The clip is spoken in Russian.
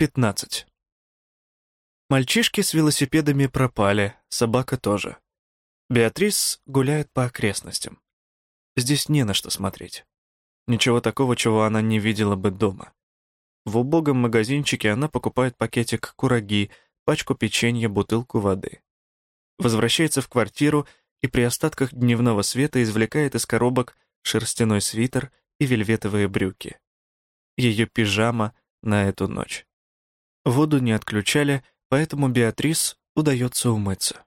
15. Мальчишки с велосипедами пропали, собака тоже. Беатрис гуляет по окрестностям. Здесь не на что смотреть. Ничего такого, чего она не видела бы дома. В убогом магазинчике она покупает пакетик кураги, пачку печенья, бутылку воды. Возвращается в квартиру и при остатках дневного света извлекает из коробок шерстяной свитер и вельветовые брюки. Ее пижама на эту ночь. Воду не отключали, поэтому Беатрис удается умыться.